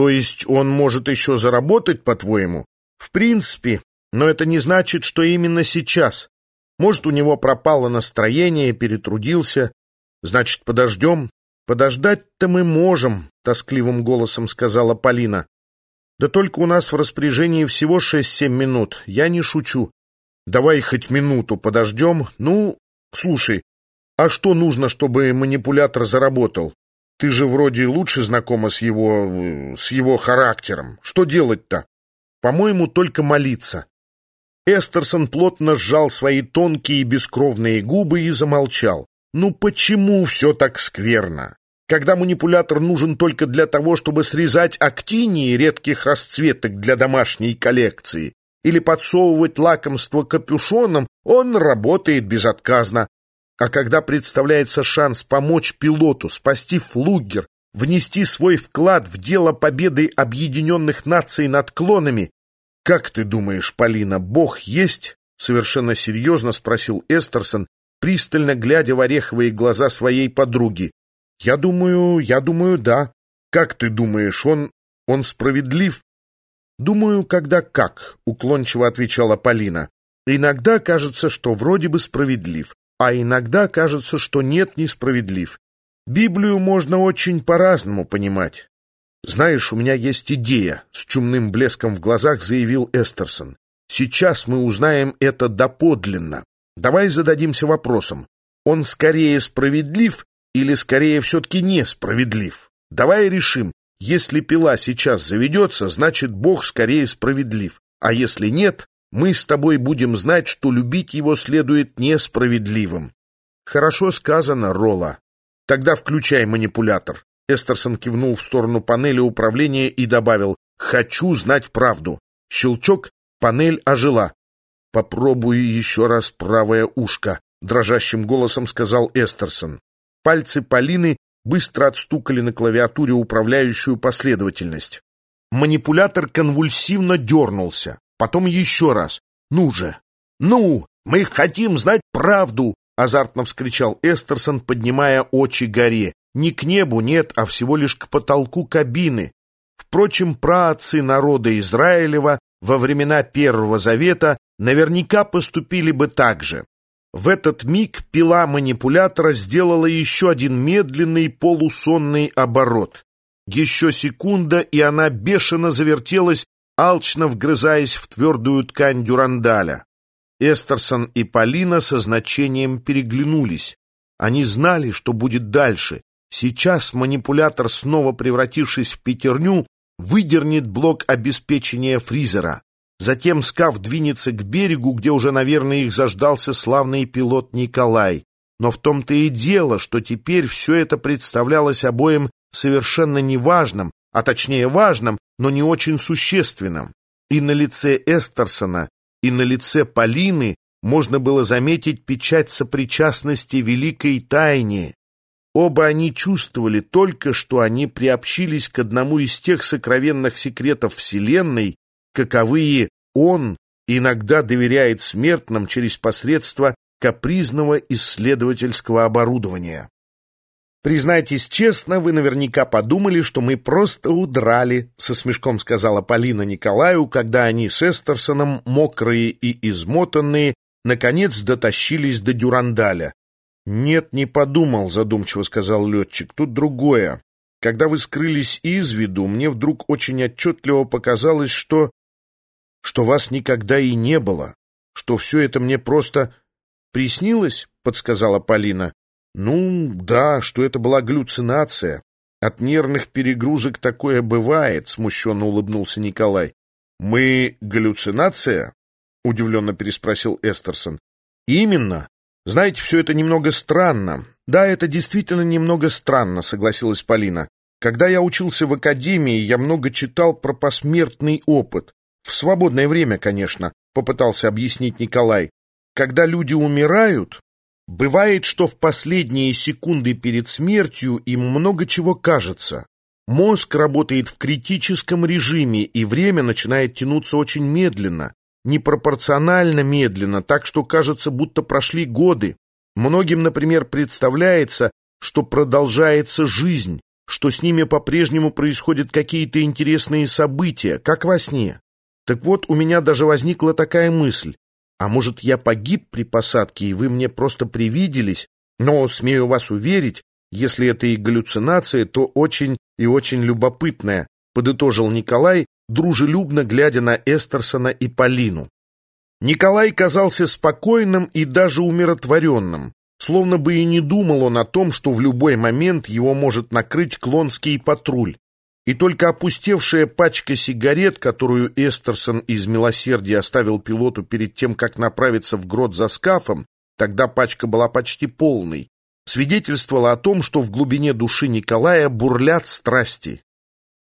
То есть он может еще заработать, по-твоему? В принципе, но это не значит, что именно сейчас. Может, у него пропало настроение, перетрудился. Значит, подождем. Подождать-то мы можем, тоскливым голосом сказала Полина. Да только у нас в распоряжении всего шесть-семь минут. Я не шучу. Давай хоть минуту подождем. Ну, слушай, а что нужно, чтобы манипулятор заработал? Ты же вроде лучше знакома с его... с его характером. Что делать-то? По-моему, только молиться. Эстерсон плотно сжал свои тонкие бескровные губы и замолчал. Ну почему все так скверно? Когда манипулятор нужен только для того, чтобы срезать актинии редких расцветок для домашней коллекции или подсовывать лакомство капюшоном, он работает безотказно, а когда представляется шанс помочь пилоту спасти флугер, внести свой вклад в дело победы объединенных наций над клонами, как ты думаешь, Полина, Бог есть? Совершенно серьезно спросил Эстерсон, пристально глядя в ореховые глаза своей подруги. Я думаю, я думаю, да. Как ты думаешь, он... он справедлив? Думаю, когда как, уклончиво отвечала Полина. Иногда кажется, что вроде бы справедлив, а иногда кажется, что нет, несправедлив. Библию можно очень по-разному понимать. «Знаешь, у меня есть идея», — с чумным блеском в глазах заявил Эстерсон. «Сейчас мы узнаем это доподлинно. Давай зададимся вопросом, он скорее справедлив или скорее все-таки несправедлив? Давай решим, если пила сейчас заведется, значит, Бог скорее справедлив, а если нет, мы с тобой будем знать, что любить его следует несправедливым. Хорошо сказано, Рола. Тогда включай манипулятор. Эстерсон кивнул в сторону панели управления и добавил «Хочу знать правду». Щелчок, панель ожила. «Попробуй еще раз правое ушко», — дрожащим голосом сказал Эстерсон. Пальцы Полины быстро отстукали на клавиатуре управляющую последовательность. Манипулятор конвульсивно дернулся. Потом еще раз. «Ну же! Ну! Мы хотим знать правду!» Азартно вскричал Эстерсон, поднимая очи горе. Не к небу, нет, а всего лишь к потолку кабины. Впрочем, праотцы народа Израилева во времена Первого Завета наверняка поступили бы так же. В этот миг пила манипулятора сделала еще один медленный полусонный оборот. Еще секунда, и она бешено завертелась алчно вгрызаясь в твердую ткань дюрандаля. Эстерсон и Полина со значением переглянулись. Они знали, что будет дальше. Сейчас манипулятор, снова превратившись в пятерню, выдернет блок обеспечения фризера. Затем скаф двинется к берегу, где уже, наверное, их заждался славный пилот Николай. Но в том-то и дело, что теперь все это представлялось обоим совершенно неважным, а точнее важным, но не очень существенным. И на лице Эстерсона, и на лице Полины можно было заметить печать сопричастности великой тайне. Оба они чувствовали только, что они приобщились к одному из тех сокровенных секретов Вселенной, каковые он иногда доверяет смертным через посредство капризного исследовательского оборудования. «Признайтесь честно, вы наверняка подумали, что мы просто удрали», — со смешком сказала Полина Николаю, когда они с Эстерсоном, мокрые и измотанные, наконец дотащились до Дюрандаля. «Нет, не подумал», — задумчиво сказал летчик. «Тут другое. Когда вы скрылись из виду, мне вдруг очень отчетливо показалось, что... что вас никогда и не было, что все это мне просто приснилось», — подсказала Полина. Ну, да, что это была галлюцинация. От нервных перегрузок такое бывает, смущенно улыбнулся Николай. Мы галлюцинация? Удивленно переспросил Эстерсон. Именно. Знаете, все это немного странно. Да, это действительно немного странно, согласилась Полина. Когда я учился в академии, я много читал про посмертный опыт. В свободное время, конечно, попытался объяснить Николай. Когда люди умирают, Бывает, что в последние секунды перед смертью им много чего кажется. Мозг работает в критическом режиме, и время начинает тянуться очень медленно, непропорционально медленно, так что кажется, будто прошли годы. Многим, например, представляется, что продолжается жизнь, что с ними по-прежнему происходят какие-то интересные события, как во сне. Так вот, у меня даже возникла такая мысль. А может, я погиб при посадке, и вы мне просто привиделись? Но, смею вас уверить, если это и галлюцинация, то очень и очень любопытная, подытожил Николай, дружелюбно глядя на Эстерсона и Полину. Николай казался спокойным и даже умиротворенным, словно бы и не думал он о том, что в любой момент его может накрыть клонский патруль. И только опустевшая пачка сигарет, которую Эстерсон из милосердия оставил пилоту перед тем, как направиться в грот за скафом, тогда пачка была почти полной, свидетельствовала о том, что в глубине души Николая бурлят страсти.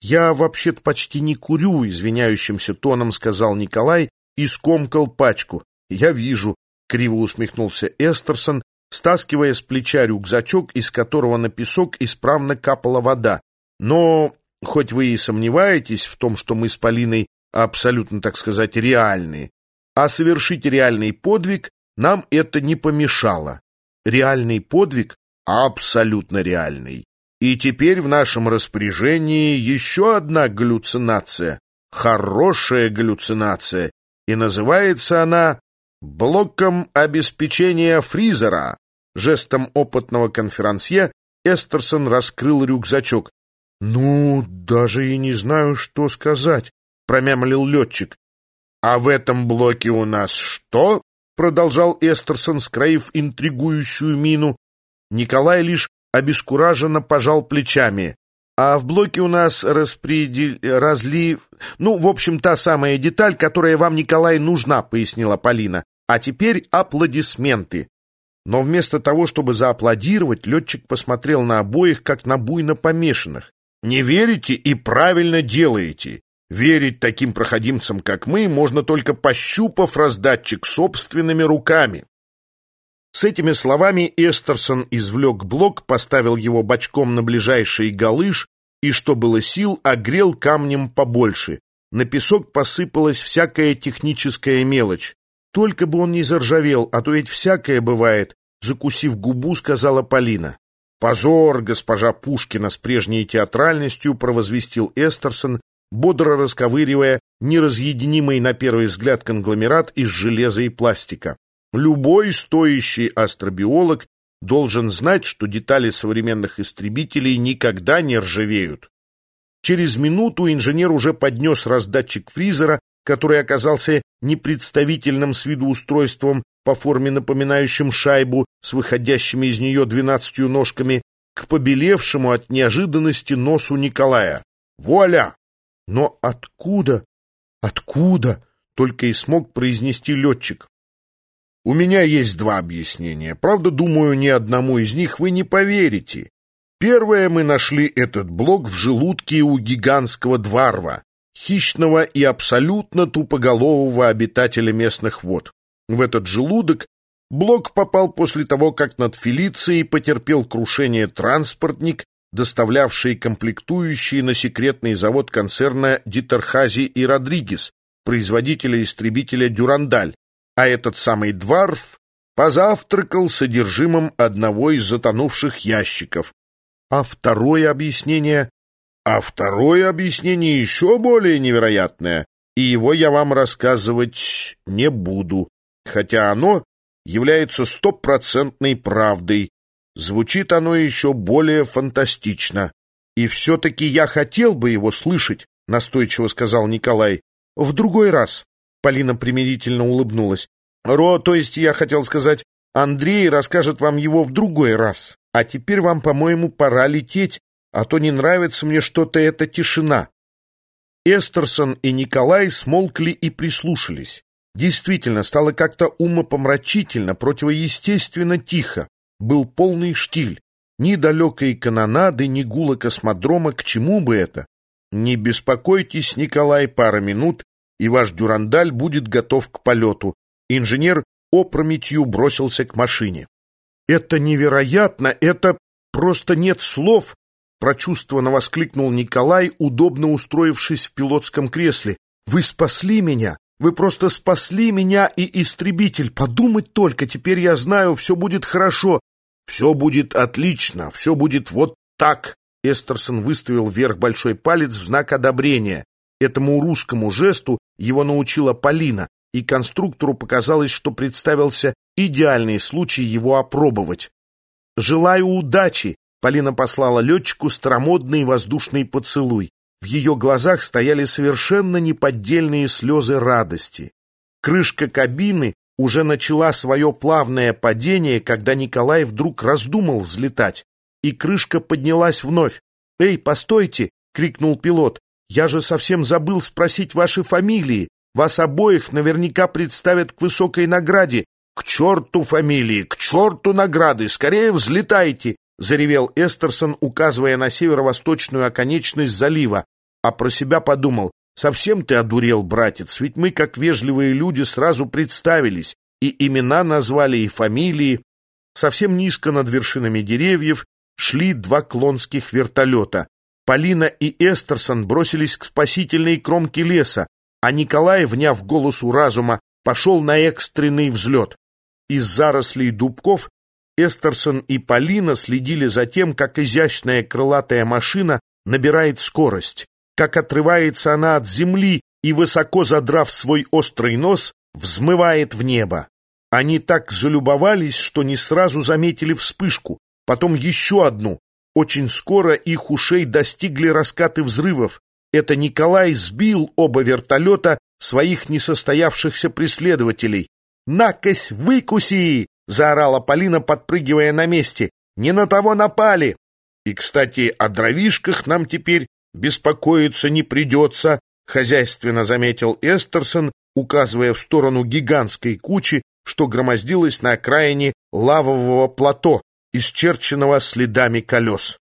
«Я вообще-то почти не курю», — извиняющимся тоном сказал Николай и скомкал пачку. «Я вижу», — криво усмехнулся Эстерсон, стаскивая с плеча рюкзачок, из которого на песок исправно капала вода. «Но, хоть вы и сомневаетесь в том, что мы с Полиной абсолютно, так сказать, реальные, а совершить реальный подвиг нам это не помешало. Реальный подвиг абсолютно реальный. И теперь в нашем распоряжении еще одна галлюцинация, хорошая галлюцинация, и называется она «блоком обеспечения фризера». Жестом опытного конферансье Эстерсон раскрыл рюкзачок. «Ну, даже и не знаю, что сказать», — промямлил летчик. «А в этом блоке у нас что?» — продолжал Эстерсон, скроив интригующую мину. Николай лишь обескураженно пожал плечами. А в блоке у нас распредел... разлив... Ну, в общем, та самая деталь, которая вам, Николай, нужна, пояснила Полина. А теперь аплодисменты. Но вместо того, чтобы зааплодировать, летчик посмотрел на обоих, как на буйно помешанных. «Не верите и правильно делаете. Верить таким проходимцам, как мы, можно только пощупав раздатчик собственными руками. С этими словами Эстерсон извлек блок, поставил его бочком на ближайший галыш и, что было сил, огрел камнем побольше. На песок посыпалась всякая техническая мелочь. Только бы он не заржавел, а то ведь всякое бывает, закусив губу, сказала Полина. «Позор, госпожа Пушкина!» с прежней театральностью провозвестил Эстерсон, бодро расковыривая неразъединимый на первый взгляд конгломерат из железа и пластика. Любой стоящий астробиолог должен знать, что детали современных истребителей никогда не ржавеют. Через минуту инженер уже поднес раздатчик фризера, который оказался непредставительным с виду устройством по форме напоминающим шайбу с выходящими из нее двенадцатью ножками, к побелевшему от неожиданности носу Николая. Вуаля! Но откуда, откуда, только и смог произнести летчик. У меня есть два объяснения. Правда, думаю, ни одному из них вы не поверите. Первое, мы нашли этот блок в желудке у гигантского дварва, хищного и абсолютно тупоголового обитателя местных вод. В этот желудок блок попал после того, как над Фелицией потерпел крушение транспортник, доставлявший комплектующие на секретный завод концерна Дитерхази и Родригес, производителя истребителя «Дюрандаль», а этот самый Дварф позавтракал содержимым одного из затонувших ящиков. А второе объяснение... А второе объяснение еще более невероятное, и его я вам рассказывать не буду, хотя оно является стопроцентной правдой. Звучит оно еще более фантастично. И все-таки я хотел бы его слышать, настойчиво сказал Николай. В другой раз. Полина примирительно улыбнулась. «Ро, то есть я хотел сказать, Андрей расскажет вам его в другой раз. А теперь вам, по-моему, пора лететь, а то не нравится мне что-то эта тишина». Эстерсон и Николай смолкли и прислушались. Действительно, стало как-то умопомрачительно, противоестественно тихо. Был полный штиль. Ни далекой канонады, ни гула космодрома, к чему бы это? Не беспокойтесь, Николай, пара минут, и ваш дюрандаль будет готов к полету. Инженер опрометью бросился к машине. «Это невероятно! Это просто нет слов!» Прочувствованно воскликнул Николай, удобно устроившись в пилотском кресле. «Вы спасли меня! Вы просто спасли меня и истребитель! Подумать только, теперь я знаю, все будет хорошо! Все будет отлично, все будет вот так!» Эстерсон выставил вверх большой палец в знак одобрения. Этому русскому жесту его научила Полина, и конструктору показалось, что представился идеальный случай его опробовать. «Желаю удачи!» — Полина послала летчику старомодный воздушный поцелуй. В ее глазах стояли совершенно неподдельные слезы радости. Крышка кабины уже начала свое плавное падение, когда Николай вдруг раздумал взлетать, и крышка поднялась вновь. «Эй, постойте!» — крикнул пилот. «Я же совсем забыл спросить ваши фамилии. Вас обоих наверняка представят к высокой награде. К черту фамилии, к черту награды! Скорее взлетайте!» — заревел Эстерсон, указывая на северо-восточную оконечность залива, а про себя подумал, «Совсем ты одурел, братец, ведь мы, как вежливые люди, сразу представились, и имена назвали, и фамилии». Совсем низко над вершинами деревьев шли два клонских вертолета. Полина и Эстерсон бросились к спасительной кромке леса, а Николай, вняв голосу разума, пошел на экстренный взлет. Из зарослей дубков Эстерсон и Полина следили за тем, как изящная крылатая машина набирает скорость, как отрывается она от земли и, высоко задрав свой острый нос, взмывает в небо. Они так залюбовались, что не сразу заметили вспышку, потом еще одну. Очень скоро их ушей достигли раскаты взрывов. Это Николай сбил оба вертолета своих несостоявшихся преследователей. «Накось, выкуси!» — заорала Полина, подпрыгивая на месте. «Не на того напали!» «И, кстати, о дровишках нам теперь беспокоиться не придется», — хозяйственно заметил Эстерсон, указывая в сторону гигантской кучи, что громоздилось на окраине лавового плато, исчерченного следами колес.